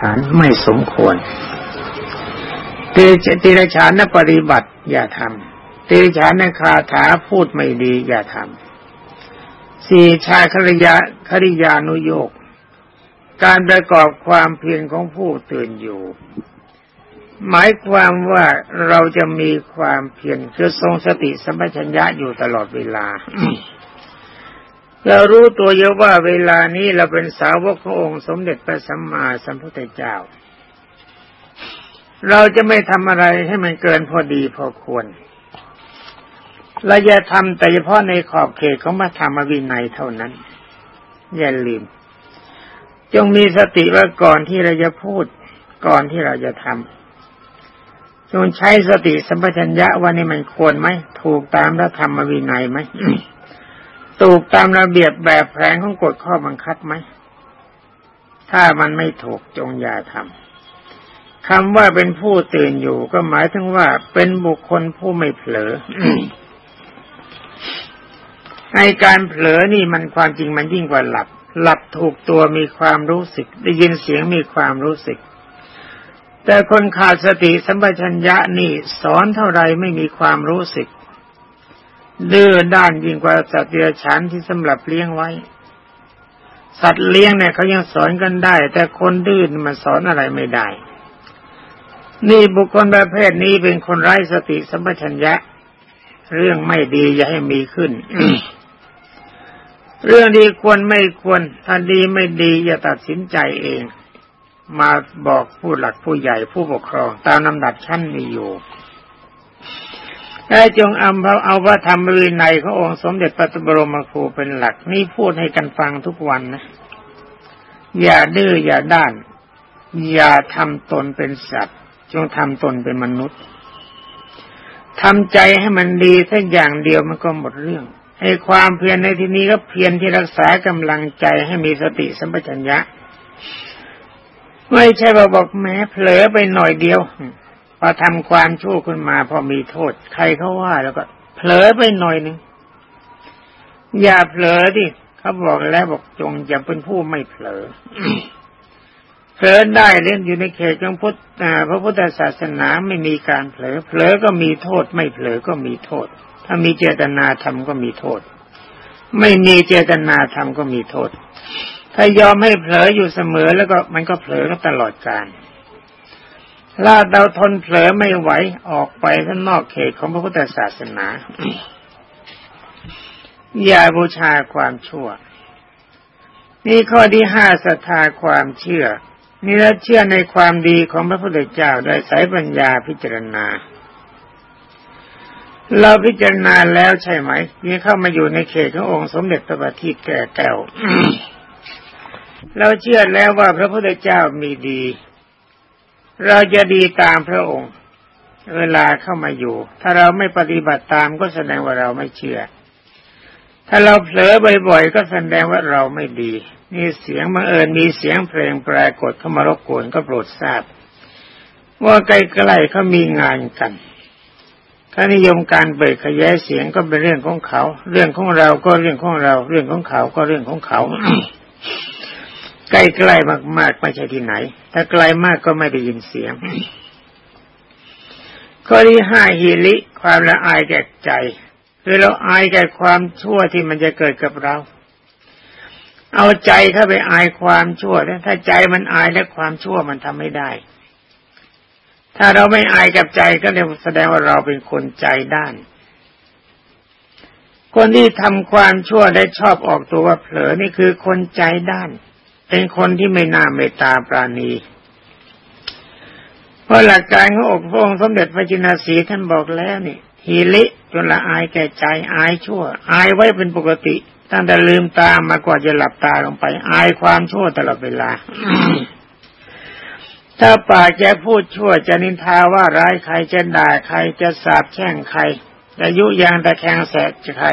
ฐานไม่สมควรตีติรฉานนปฏิบัติ อย่าทำเตรฉานนคาถาพูดไม่ดีอย่าทำสี่ชาคริยาคริยานุโยกการประกอบความเพียรของผู้ตื่นอยู่ หมายความว่าเราจะมีความเพียรคือทรงสติสัมปชัญญะอยู่ตลอดเวลา เรารู้ตัวเยอะว่าเวลานี้เราเป็นสาวกขององค์สมเด็จพระสัมมาสัมพุทธเจ้า เราจะไม่ทำอะไรให้มันเกินพอดีพอควรเราจะทำแต่เฉพาะในขอบเขตของพระธรรมวินัยเท่านั้น อย่าลืม จงมีสติว่าก่อนที่เราจะพูด ก่อนที่เราจะทำจงใช้สติสัมปชัญญะว่านี่มันควรไหม ถูกตามพระธรรมวินัยไหม ถูกตามระเบียบแบบแผนของกฎข้อบังคับไหม ถ้ามันไม่ถูกจงอย่าทำคำว่าเป็นผู้ตื่นอยู่ก็หมายถึงว่าเป็นบุคคลผู้ไม่เผลอในการเผลอนี่มันความจริงมันยิ่งกว่าหลับ หลับถูกตัวมีความรู้สึก ได้ยินเสียงมีความรู้สึก แต่คนขาดสติสัมปชัญญะนี่สอนเท่าไรไม่มีความรู้สึก ดื้อด้านยิ่งกว่าสัตว์เดรัจฉานที่สำหรับเลี้ยงไว้ สัตว์เลี้ยงเนี่ยเขายังสอนกันได้ แต่คนดื้อมันสอนอะไรไม่ได้ นี่บุคคลประเภทนี้เป็นคนไร้สติสัมปชัญญะ เรื่องไม่ดีอย่าให้มีขึ้น เรื่องดีควรไม่ควรถ้าดีไม่ดีอย่าตัดสินใจเอง มาบอกผู้หลักผู้ใหญ่ผู้ปกครอง ตามลำดับชั้นมีอยู่ ได้จงเอาเอาพระธรรมวินัยขององค์สมเด็จพระบรมครูเป็นหลัก นี่พูดให้กันฟังทุกวันนะ อย่าดื้ออย่าด้าน อย่าทำตนเป็นสัตว์ จงทำตนเป็นมนุษย์ทำใจให้มันดีสักอย่างเดียวมันก็หมดเรื่องให้ความเพียรในที่นี้ก็เพียรที่รักษากำลังใจให้มีสติสัมปชัญญะ ไม่ใช่ว่าบอกแม้เผลอไปหน่อยเดียว อทำความชั่วขึ้นมาพอมีโทษ ใครเขาว่าแล้วก็เผลอไปหน่อยหนึ่งอย่าเผลอดิเขาบอกแล้วบอกจงอย่าเป็นผู้ไม่เผลอเผลอได้เล่นอยู่ในเขตของพุทธพระพุทธศาสนาไม่มีการเผลอ เผลอก็มีโทษ ไม่เผลอก็มีโทษ ถ้ามีเจตนาทำก็มีโทษ ไม่มีเจตนาทำก็มีโทษ ถ้ายอมให้เผลออยู่เสมอแล้วก็มันก็เผลอก็ตลอดกาล ถ้าเราทนเผลอไม่ไหวออกไปข้างนอกเขตของพระพุทธศาสนา อย่าบูชาความชั่ว นี่ข้อที่ห้าศรัทธาความเชื่อ นี่เราเชื่อในความดีของพระพุทธเจ้าโดยสายปัญญาพิจารณา เราพิจารณาแล้วใช่ไหมนี่เข้ามาอยู่ในเขตขององค์สมเด็จพระบัณฑิตแก่แก้วเราเชื่อแล้วว่าพระพุทธเจ้ามีดี เราจะดีตามพระองค์ เวลาเข้ามาอยู่ ถ้าเราไม่ปฏิบัติตามก็แสดงว่าเราไม่เชื่อ ถ้าเราเผลอบ่อยๆ ก็แสดงว่าเราไม่ดีนี่เสียงมาเอิญมีเสียงเพลงปรากฏเข้ามารบกวนก็โปรดทราบ ว่าใกล้ๆเขามีงานกัน ถ้านิยมการเบิดขยายเสียงก็เป็นเรื่องของเขา เรื่องของเราก็เรื่องของเรา เรื่องของเขาก็เรื่องของเขา ใกล้ๆมากๆไม่ใช่ที่ไหน ถ้าไกลมากก็ไม่ได้ยินเสียง ข้อที่ห้าฮิลิความละอายแก่ใจ คือเราอายแก่ความชั่วที่มันจะเกิดกับเรา เอาใจเข้าไปอายความชั่วถ้าใจมันอายและความชั่วมันทำไม่ได้ ถ้าเราไม่อายกับใจก็เรียกแสดงว่าเราเป็นคนใจด้าน คนที่ทำความชั่วได้ชอบออกตัวว่าเผลอนี่คือคนใจด้าน เป็นคนที่ไม่น่าเมตตาปราณีเพราะหลักการของอกพระองค์สมเด็จพระจินาสีท่านบอกแล้วนี่ฮีลิจนละอายแก่ใจอายชั่ว อายไว้เป็นปกติ ตั้งแต่ลืมตามากว่าจะหลับตาลงไป อายความชั่วตลอดเวลา ถ้าปากจะพูดชั่วจะนินทาว่าร้ายใครจะด่าใครจะสาบแช่งใครจะยุยางตะแคงแสกจะใคร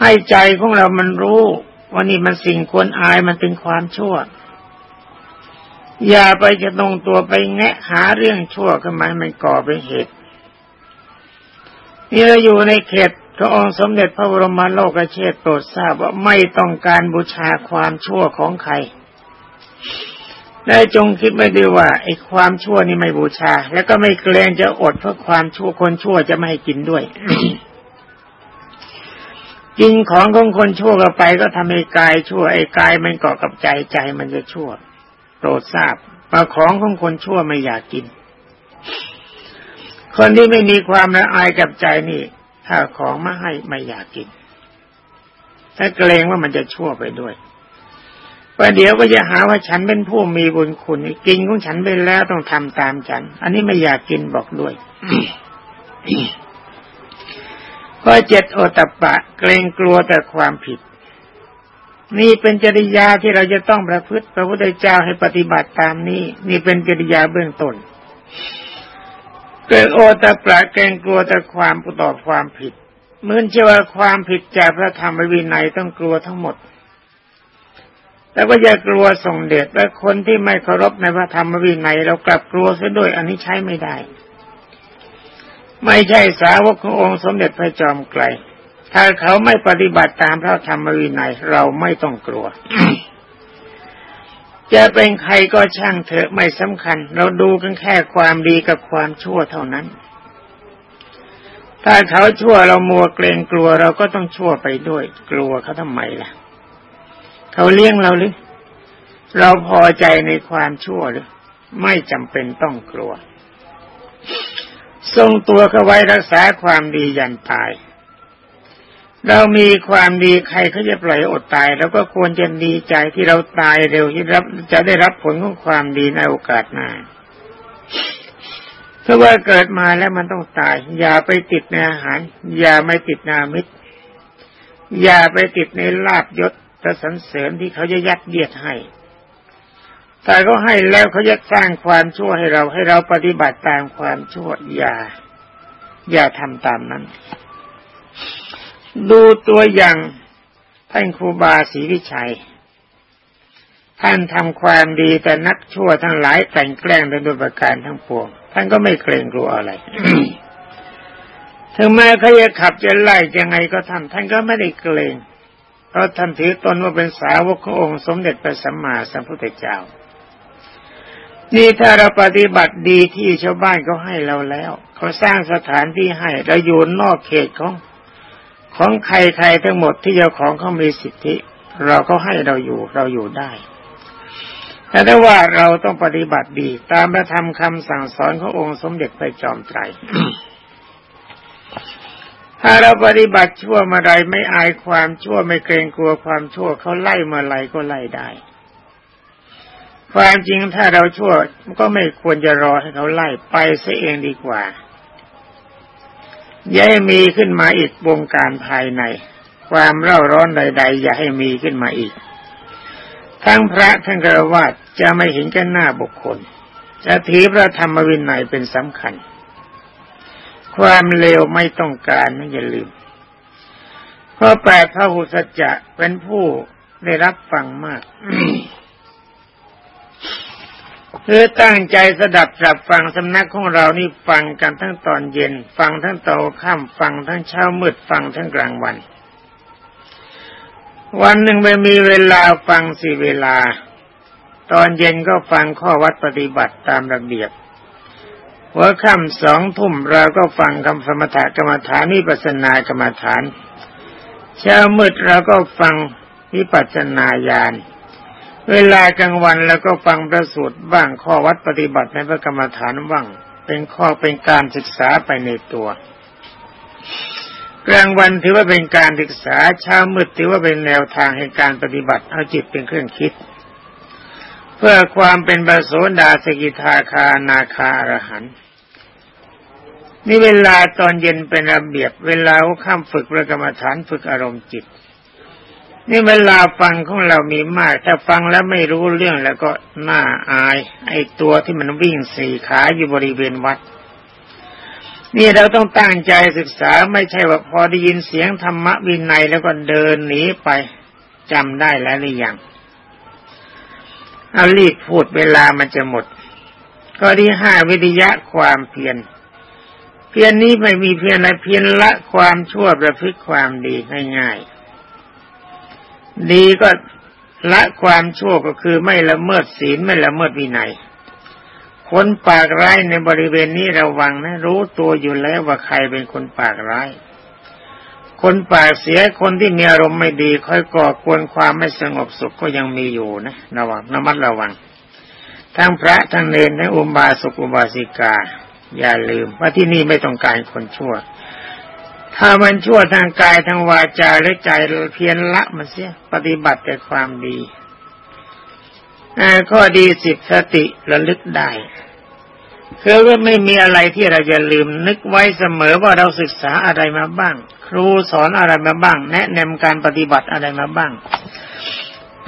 ให้ใจของเรามันรู้ ว่านี่มันสิ่งควรอายมันเป็นความชั่ว อย่าไปจะตรงตัวไปแงะหาเรื่องชั่วขึ้นมามันก่อเป็นเหตุนี่เราอยู่ในเขตพระองค์สมเด็จพระบรมโลกเชษโปรดทราบว่าไม่ต้องการบูชาความชั่วของใครได้จงคิดไม่ดีว่าไอ้ความชั่วนี่ไม่บูชา แล้วก็ไม่เกรงจะอดเพราะความชั่วคนชั่วจะไม่ให้กินด้วย กินของของคนชั่วก็ไปก็ทำให้กายชั่วไอ้กายมันเกาะกับใจใจมันจะชั่วโปรดทราบว่าของของคนชั่วไม่อยากกิน คนที่ไม่มีความละอายกับใจนี่ ถ้าของมาให้ไม่อยากกิน ถ้าเกรงว่ามันจะชั่วไปด้วยประเดี๋ยวก็จะหาว่าฉันเป็นผู้มีบุญคุณกินของฉันไปแล้วต้องทำตามฉัน อันนี้ไม่อยากกินบอกด้วย ข้อเจ็ดโอตปะเกรงกลัวแต่ความผิด นี่เป็นจริยาที่เราจะต้องประพฤติพระพุทธเจ้าให้ปฏิบัติตามนี้ นี่เป็นจริยาเบื้องต้นเกิดโอตปะเกรงกลัวแต่ความต่อความผิดเหมือนเชื่อว่าความผิดจากพระธรรมวินัยต้องกลัวทั้งหมด แล้วก็อย่ากลัวส่งเดชและคนที่ไม่เคารพในพระธรรมวินัยเรากลับกลัวซะด้วยอันนี้ใช้ไม่ได้ ไม่ใช่สาวกขององค์สมเด็จพระจอมไกล ถ้าเขาไม่ปฏิบัติตามพระธรรมวินัยเราไม่ต้องกลัว จะเป็นใครก็ช่างเถอะไม่สำคัญ เราดูกันแค่ความดีกับความชั่วเท่านั้น ถ้าเขาชั่วเรามัวเกรงกลัวเราก็ต้องชั่วไปด้วย กลัวเขาทำไมล่ะ เขาเลี้ยงเราหรือเราพอใจในความชั่วหรือไม่จำเป็นต้องกลัว ทรงตัวเขาไว้รักษาความดียันตาย เรามีความดีใครเขาจะปล่อยอดตายเราก็ควรจะดีใจที่เราตายเร็วที่รับจะได้รับผลของความดีในโอกาสหน้าเพราะว่าเกิดมาแล้วมันต้องตาย อย่าไปติดในอาหาร อย่าไม่ติดนามิตร อย่าไปติดในลาบยศและสรรเสริญที่เขาจะยัดเยียดให้ ถ้าเขาให้แล้วเขาจะสร้างความชั่วให้เราให้เราปฏิบัติตามความชั่วอย่า อย่าทำตามนั้น ดูตัวอย่างท่านครูบาศรีวิชัย ท่านทำความดีแต่นักชั่วทั้งหลายแต่งแกล้งโดยประการทั้งปวง ท่านก็ไม่เกรงกลัวอะไรถึงแม้เขาจะขับจะไล่ยังไงก็ทำท่านก็ไม่ได้เกรงเพราะท่านถือตนว่าเป็นสาวกขององค์สมเด็จพระสัมมาสัมพุทธเจ้า นี่ถ้าเราปฏิบัติดีที่ชาวบ้านเขาให้เราแล้วเขาสร้างสถานที่ให้เราอยู่นอกเขตของของใครๆทั้งหมดที่เจ้าของเขามีสิทธิ เราก็ให้เราอยู่เราอยู่ได้แต่ถ้าว่าเราต้องปฏิบัติดี ตามพระธรรมคำสั่งสอนขององค์สมเด็จพระจอมไตรถ้าเราปฏิบัติชั่วมาไรไม่อายความชั่วไม่เกรงกลัวความชั่วเขาไล่มาไรก็ไล่ได้ ความจริงถ้าเราชั่วก็ไม่ควรจะรอให้เขาไล่ไปซะเองดีกว่าอย่าให้มีขึ้นมาอีกวงการภายใน ความเร่าร้อนใด ๆ อย่าให้มีขึ้นมาอีก ทั้งพระทั้งกระวาดจะไม่เห็นกันหน้าบุคคล จะถือพระธรรมวินัยเป็นสำคัญ ความเลวไม่ต้องการนะอย่าลืมเพระแปดพระหุสจะเป็นผู้ได้รับฟังมาก คือตั้งใจสดับจับฟังสำนักของเรานี่ฟังกันทั้งตอนเย็น ฟังทั้งตอนค่ำฟังทั้งเช้ามืดฟังทั้งกลางวัน วันหนึ่งไม่มีเวลาฟังสี่เวลา ตอนเย็นก็ฟังข้อวัดปฏิบัติตามระเบียบหัวค่ำสองทุ่มเราก็ฟังคำสมถกรรมฐานนิปัสนากรรมฐาน เช้ามืดเราก็ฟังนิปัสนาญาณ เวลากลางวันเราก็ฟังประสูตรบ้างข้อวัดปฏิบัติในพระกรรมฐานบ้างเป็นข้อเป็นการศึกษาไปในตัว กลางวันถือว่าเป็นการศึกษาเช้ามืดถือว่าเป็นแนวทางให้การปฏิบัติเอาจิตเป็นเครื่องคิด เพื่อความเป็นบาโสดาสกิทาคานาคาอรหันนี่เวลาตอนเย็นเป็นระเบียบ เวลาข้ามฝึกประกรรมฐานฝึกอารมณ์จิต นี่เวลาฟังของเรามีมาก ถ้าฟังแล้วไม่รู้เรื่องแล้วก็น่าอาย ไอ้ตัวที่มันวิ่งสี่ขาอยู่บริเวณวัด นี่เราต้องตั้งใจศึกษาไม่ใช่ว่าพอได้ยินเสียงธรรมะวินัยแล้วก็เดินหนีไปจำได้แล้วหรือยังเอารีบพูดเวลามันจะหมดข้อที่ห้าวิทยะความเพียรเพียรนนี้ไม่มีเพียรอะไรเพียรละความชั่วประพฤติความดีง่ายๆ ดีก็ละความชั่วก็คือไม่ละเมิดศีลไม่ละเมิดวินัย คนปากร้ายในบริเวณนี้ระวังนะ รู้ตัวอยู่แล้วว่าใครเป็นคนปากร้าย คนปากเสียคนที่มีอารมณ์ไม่ดีค่อยก่อกวนความไม่สงบสุขก็ยังมีอยู่นะระวังระมัดระวัง ทั้งพระทั้งเนรทั้งอุบาสกอุบาสิกา อย่าลืมว่าที่นี่ไม่ต้องการคนชั่ว ถ้ามันชั่วทางกายทางวาจาหรือใจเพียรละมันเสียปฏิบัติแต่ความดีข้อดีสิบสติระลึกได้คือว่าไม่มีอะไรที่เราจะลืมนึกไว้เสมอว่าเราศึกษาอะไรมาบ้าง ครูสอนอะไรมาบ้าง แนะนำการปฏิบัติอะไรมาบ้าง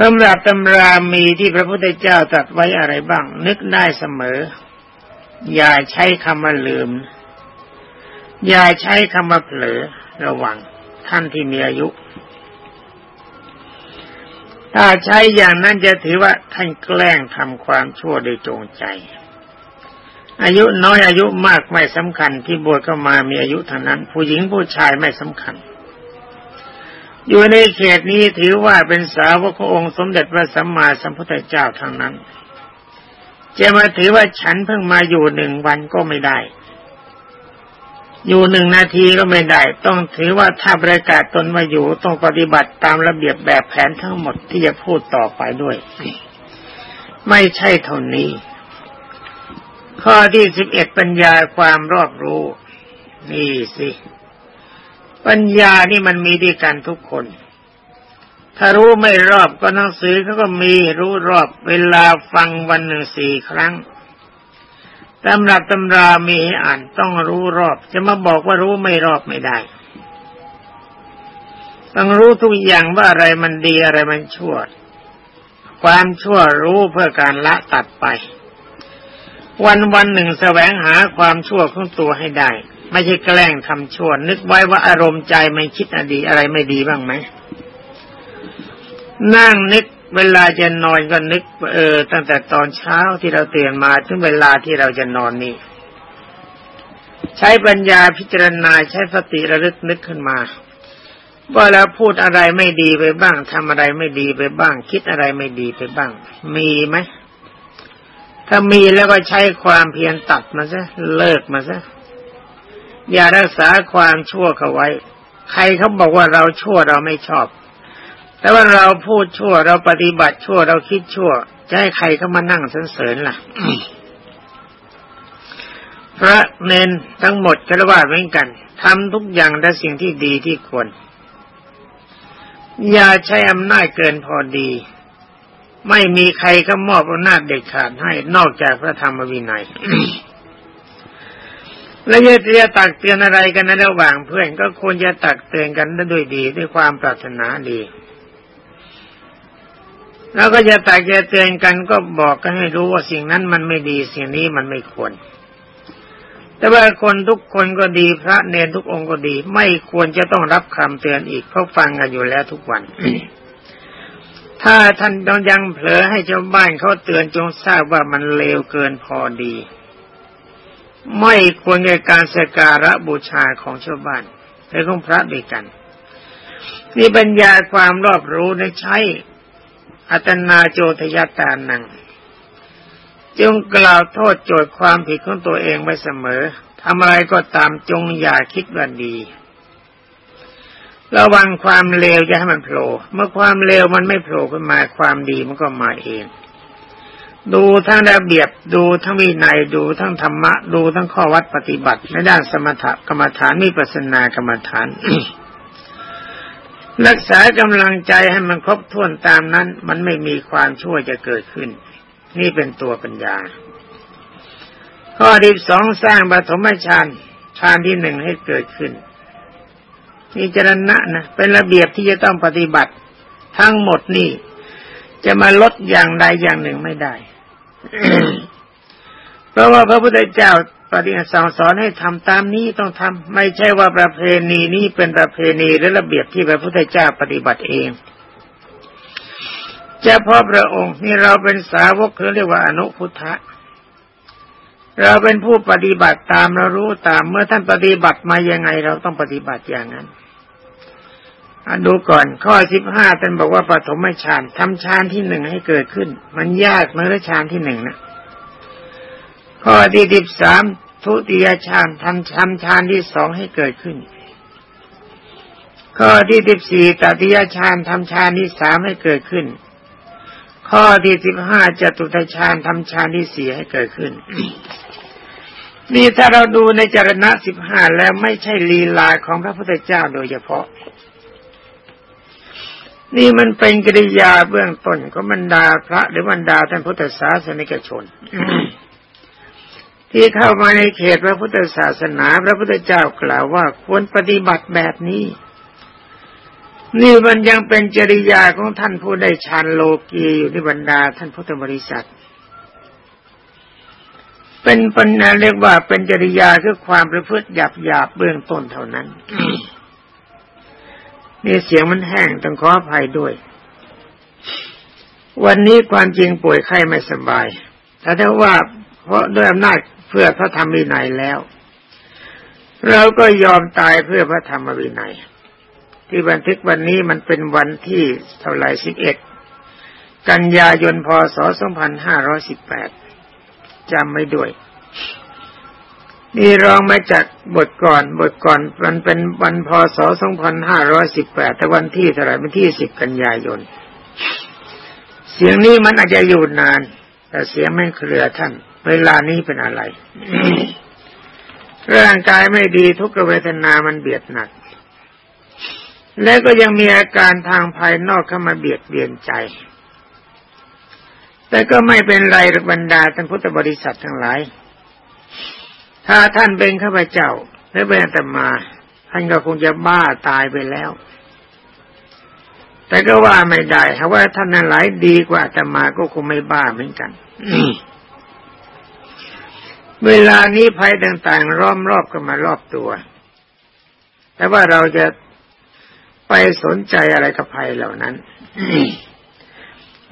สำรับตำรามีที่พระพุทธเจ้าตรัสไว้อะไรบ้าง นึกได้เสมอ อย่าใช้คำว่าลืม อย่าใช้คำว่าเผลอระวังท่านที่มีอายุ ถ้าใช้อย่างนั้นจะถือว่าท่านแกล้งทำความชั่วโดยจงใจ อายุน้อยอายุมากไม่สำคัญที่บวชเข้ามามีอายุเท่านั้น ผู้หญิงผู้ชายไม่สำคัญ อยู่ในเขตนี้ถือว่าเป็นสาวกขององค์สมเด็จพระสัมมาสัมพุทธเจ้าทั้งนั้น จะมาถือว่าฉันเพิ่งมาอยู่หนึ่งวันก็ไม่ได้ อยู่หนึ่งนาทีก็ไม่ได้ ต้องถือว่าถ้าประกาศตนมาอยู่ต้องปฏิบัติตามระเบียบแบบแผนทั้งหมดที่จะพูดต่อไปด้วย ไม่ใช่เท่านี้ ข้อที่สิบเอ็ดปัญญาความรอบรู้ นี่สิ ปัญญานี่มันมีด้วยกันทุกคน ถ้ารู้ไม่รอบก็หนังสือเขาก็มีรู้รอบเวลาฟังวันหนึ่งสี่ครั้ง ตำรับตำรามีให้อ่านต้องรู้รอบ จะมาบอกว่ารู้ไม่รอบไม่ได้ ต้องรู้ทุกอย่างว่าอะไรมันดีอะไรมันชั่ว ความชั่วรู้เพื่อการละตัดไป วันวันหนึ่งแสวงหาความชั่วของตัวให้ได้ ไม่ใช่แกล้งทำชั่ว นึกไว้ว่าอารมณ์ใจไมันคิดอดีอะไรไม่ดีบ้างไหมนั่งนึก เวลาจะนอนก็นึกเออตั้งแต่ตอนเช้าที่เราตื่นมาถึงเวลาที่เราจะนอนนี่ ใช้ปัญญาพิจารณาใช้สติระลึกนึกขึ้นมาว่าเราพูดอะไรไม่ดีไปบ้างทำอะไรไม่ดีไปบ้าง คิดอะไรไม่ดีไปบ้าง มีไหมถ้ามีแล้วก็ใช้ความเพียรตัดมาซะเลิกมาซะอย่ารักษาความชั่วเขาไว้ ใครเขาบอกว่าเราชั่วเราไม่ชอบ แต่ว่าเราพูดชั่วเราปฏิบัติชั่วเราคิดชั่ว จะให้ใครเข้ามานั่งสรรเสริญล่ะ พระเนนทั้งหมดคารวะเหมือนกันทำทุกอย่างแต่สิ่งที่ดีที่ควร อย่าใช้อำนาจเกินพอดี ไม่มีใครก็มอบอำนาจเด็ดขาดให้นอกจากพระธรรมวินัยและเยจะตักเตือนอะไรกันในระหว่างเพื่อนก็ควรจะตักเตือนกันด้วยดีด้วยความปรารถนาดี แล้วก็จะแตกจะเตือนกันก็บอกกันให้รู้ว่าสิ่งนั้นมันไม่ดีสิ่งนี้มันไม่ควร แต่ว่าคนทุกคนก็ดีพระเนรทุกองค์ก็ดี ไม่ควรจะต้องรับคำเตือนอีกเพราะฟังกันอยู่แล้วทุกวัน ถ้าท่านต้องยังเผลอให้ชาวบ้านเขาเตือนจงทราบว่ามันเลวเกินพอดี ไม่ควรในการสการะบูชาของชาวบ้านและของพระด้วยกันนี่ปัญญาความรอบรู้ในใช้ อัตนาโจทยตานัง จงกล่าวโทษโจทย์ความผิดของตัวเองไว้เสมอทำอะไรก็ตามจงอย่าคิดว่าดี ระวังความเลวจะให้มันโผล่เมื่อความเลวมันไม่โผล่ขึ้นมาความดีมันก็มาเอง ดูทั้งระเบียบดูทั้งวินัยดูทั้งธรรมะ ดูทั้งข้อวัดปฏิบัติในด้านสมถกรรมฐานมีปัสนากรรมฐาน รักษากำลังใจให้มันครบถ้วนตามนั้น มันไม่มีความชั่วจะเกิดขึ้น นี่เป็นตัวปัญญา ข้อที่สองสร้างปฐมฌานฌานที่หนึ่งให้เกิดขึ้นนี่จรณะนะเป็นระเบียบที่จะต้องปฏิบัติ ทั้งหมดนี่จะมาลดอย่างใดอย่างหนึ่งไม่ได้ เพราะว่าพระพุทธเจ้า ปฏิสั่งสอนให้ทำตามนี้ต้องทำไม่ใช่ว่าประเพณีนี้เป็นประเพณีหรือระเบียบที่พระพุทธเจ้าปฏิบัติเองจะพ่อพระองค์นี่เราเป็นสาวกเรียกว่าอนุพุทธะเราเป็นผู้ปฏิบัติตามเรารู้ตามเมื่อท่านปฏิบัติมายังไง เราต้องปฏิบัติอย่างนั้นดูก่อนข้อสิบห้าท่านบอกว่าปฐมฌานทำฌานที่หนึ่งให้เกิดขึ้น มันยากเมื่อฌานที่หนึ่งนะ ข้อที่สิบสามทุติยฌานทำฌานฌานที่สองให้เกิดขึ้น ข้อที่สิบสี่ตติยฌานทำฌานที่สามให้เกิดขึ้น ข้อที่สิบห้าจตุตฌานทำฌานที่สี่ให้เกิดขึ้น นี่ถ้าเราดูในจารณะสิบห้าแล้วไม่ใช่ลีลาของพระพุทธเจ้าโดยเฉพาะ นี่มันเป็นกิริยาเบื้องต้นของบรรดาพระหรือบรรดาท่านพุทธศาสนิกชน ที่เข้ามาในเขตพระพุทธศาสนา พระพุทธเจ้ากล่าวว่าควรปฏิบัติแบบนี้ นี่มันยังเป็นจริยาของท่านผู้ได้ฌานโลกีอยู่ในบรรดาท่านพุทธบริษัท เป็นปัญญาเรียกว่าเป็นจริยาคือความประพฤติหยาบหยาบเบื้องต้นเท่านั้นนี่เสียงมันแห้งต้องขออภัยด้วย วันนี้ความจริงป่วยไข้ไม่สบายแต่ถ้าว่าเพราะด้วยอำนาจ เพื่อพระธรรมวินัยแล้ว เราก็ยอมตายเพื่อพระธรรมวินัย ที่บันทึกวันนี้มันเป็นวันที่เท่าไรสิบเอ็ดกันยายนพศสองพันห้าร้อยสิบแปดจำไม่ด้วย นี่รองมาจากบทก่อน บทก่อนมันเป็นวันพศ2518แปดแต่วันที่เท่าไรเป็นที่10กันยายน เสียงนี้มันอาจจะอยู่นาน แต่เสียงไม่เคลือท่าน เวลานี้เป็นอะไร ร่างกายไม่ดีทุกเวทนามันเบียดหนัก และก็ยังมีอาการทางภายนอกเข้ามาเบียดเบียนใจ แต่ก็ไม่เป็นไรบรรดาท่านพุทธบริษัททั้งหลาย ถ้าท่านเป็นข้าพเจ้าและเป็นอาตมา ท่านก็คงจะบ้าตายไปแล้ว แต่ก็ว่าไม่ได้ถ้าว่าท่านนั้นหลายดีกว่าอาตมาก็คงไม่บ้าเหมือนกัน เวลานี้ภัยต่างๆ ล้อมรอบกันมารอบตัว แต่ว่าเราจะไปสนใจอะไรกับภัยเหล่านั้น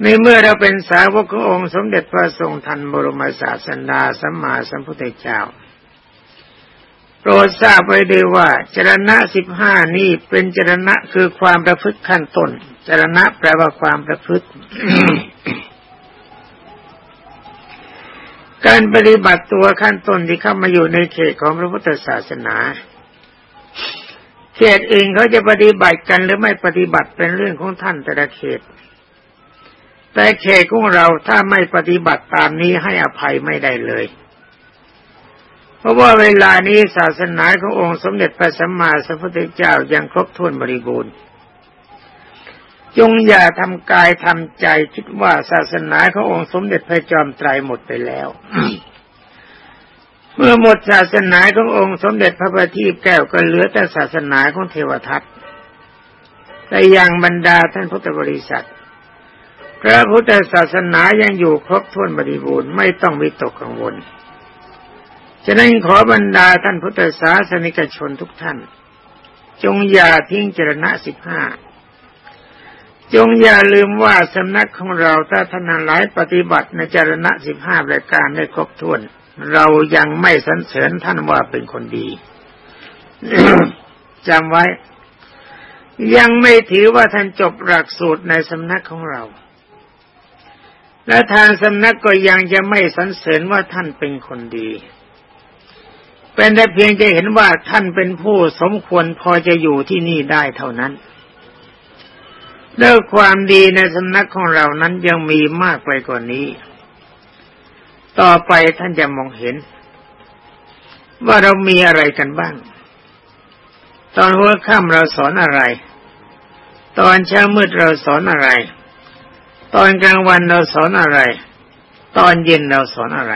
ในเมื่อเราเป็นสาวกขององค์สมเด็จพระทรงทันบรมศาสดาสัมมาสัมพุทธเจ้า โปรดทราบไว้ด้วยว่าจรณะสิบห้านี้เป็นจรณะคือความประพฤติขั้นต้นจรณะแปลว่าความประพฤติ การปฏิบัติตัวขั้นต้นที่เข้ามาอยู่ในเขตของพระพุทธศาสนา เขตเองเขาจะปฏิบัติกันหรือไม่ปฏิบัติเป็นเรื่องของท่านแต่ละเขต แต่เขตของเราถ้าไม่ปฏิบัติตามนี้ให้อภัยไม่ได้เลย เพราะว่าเวลานี้ศาสนาขององค์สมเด็จพระสัมมาสัมพุทธเจ้ายังครบถ้วนบริบูรณ์ จงอย่าทำกายทำใจคิดว่าศาสนาขององค์สมเด็จพระจอมไตรหมดไปแล้ว เมื่อหมดศาสนาขององค์สมเด็จพระบัณฑิตแก้วก็เหลือแต่ศาสนาของเทวทัตแต่อยังบรรดาท่านพุทธบริษัท พระพุทธศาสนายังอยู่ครบถ้วนบริบูรณ์ไม่ต้องวิตกกังวล ฉะนั้นขอบรรดาท่านพุทธศาสนิกชนทุกท่าน จงอย่าทิ้งเจรณะสิบห้า จงอย่าลืมว่าสำนักของเราถ้าท่านหลายปฏิบัติในจรณะสิบห้ารายการได้ครบถ้วน เรายังไม่สรรเสริญท่านว่าเป็นคนดีจำไว้ ยังไม่ถือว่าท่านจบหลักสูตรในสำนักของเรา และทางสำนักก็ยังจะไม่สรรเสริญว่าท่านเป็นคนดีเป็นแต่เพียงจะเห็นว่าท่านเป็นผู้สมควรพอจะอยู่ที่นี่ได้เท่านั้น เลิกความดีในสำนักของเรานั้นยังมีมากไปกว่านี้ ต่อไปท่านจะมองเห็น ว่าเรามีอะไรกันบ้าง ตอนหัวค่ำเราสอนอะไร ตอนเช้ามืดเราสอนอะไร ตอนกลางวันเราสอนอะไร ตอนเย็นเราสอนอะไร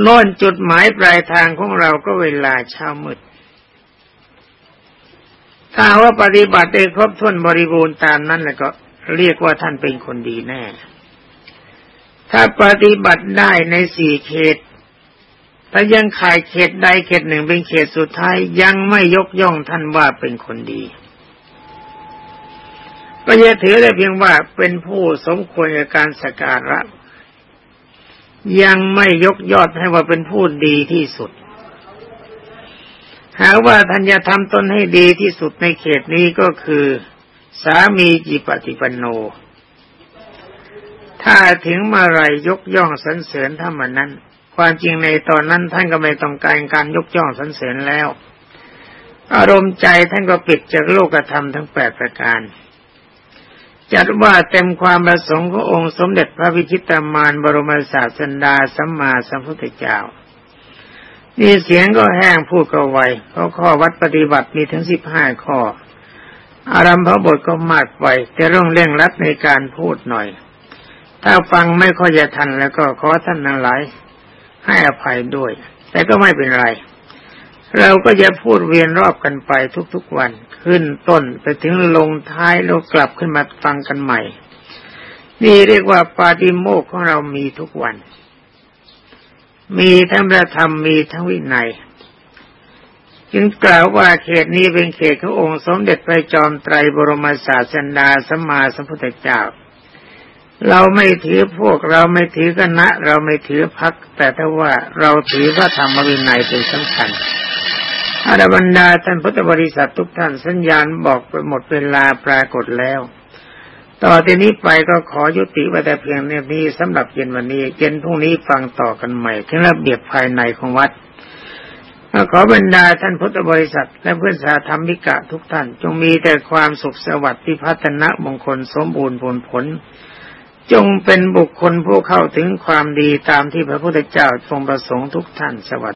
โน่นจุดหมายปลายทางของเราก็เวลาเช้ามืด ถ้าว่าปฏิบัติได้ครบถ้วนบริบูรณ์ตามนั้นแล้วก็เรียกว่าท่านเป็นคนดีแน่ ถ้าปฏิบัติได้ในสี่เขต ถ้ายังขายเขตใดเขตหนึ่งเป็นเขตสุดท้ายยังไม่ยกย่องท่านว่าเป็นคนดี ก็จะถือได้เพียงว่าเป็นผู้สมควรในการสการะ ยังไม่ยกยอดให้ว่าเป็นผู้ดีที่สุด หากว่าท่านจะทำตนให้ดีที่สุดในเขตนี้ก็คือ สามีจิปฏิปันโน ถ้าถึงเมื่อไรยกย่องสรรเสริญถ้ามันนั้น ความจริงในตอนนั้นท่านก็ไม่ต้องการการยกย่องสรรเสริญแล้ว อารมณ์ใจท่านก็ปิดจากโลกธรรมทั้งแปดประการจัดว่าเต็มความประสงค์ขององค์สมเด็จพระวิชิตามานบรมศาสดาสัมมาสัมพุทธเจ้า นี่เสียงก็แห้งพูดก็ไวเพราะข้อวัดปฏิบัติมีถึงสิบห้าข้อ อารัมพบทก็มากไปจะต้องเร่งรัดในการพูดหน่อย ถ้าฟังไม่ค่อยจะทันแล้วก็ขอท่านทั้งหลายให้อภัยด้วย แต่ก็ไม่เป็นไร เราก็จะพูดเวียนรอบกันไปทุกๆวันขึ้นต้นไปถึงลงท้ายแล้วกลับขึ้นมาฟังกันใหม่ นี่เรียกว่าปาฏิโมกของเรามีทุกวัน มีทั้งพระธรรมมีทั้งวินัยจึงกล่าวว่าเขตนี้เป็นเขตขององค์สมเด็จพระจอมไตรบรมศาสดาสัมมาสัมพุทธเจ้า เราไม่ถือพวกเราไม่ถือคณะ เราไม่ถือพัก แต่ถ้าว่าเราถือพระธรรมวินัยเป็นสำคัญอาดบรรดาท่านพุทธบริษัททุกท่านสัญญาณบอกไปหมดเวลาปรากฏแล้ว ต่อที่นี้ไปก็ขอยุติไว้แต่เพียงเนี้สำหรับเย็นวันนี้เย็นพรุ่งนี้ฟังต่อกันใหม่ถึงระเบียบภายในของวัดขอบรรดาท่านพุทธบริษัท และเพื่อนสาธรรมิกะทุกท่าน จงมีแต่ความสุขสวัสดิ์ที่พัฒนามงคลสมบูรณ์ผลผล จงเป็นบุคคลผู้เข้าถึงความดีตามที่พระพุทธเจ้าทรงประสงค์ทุกท่านสวัส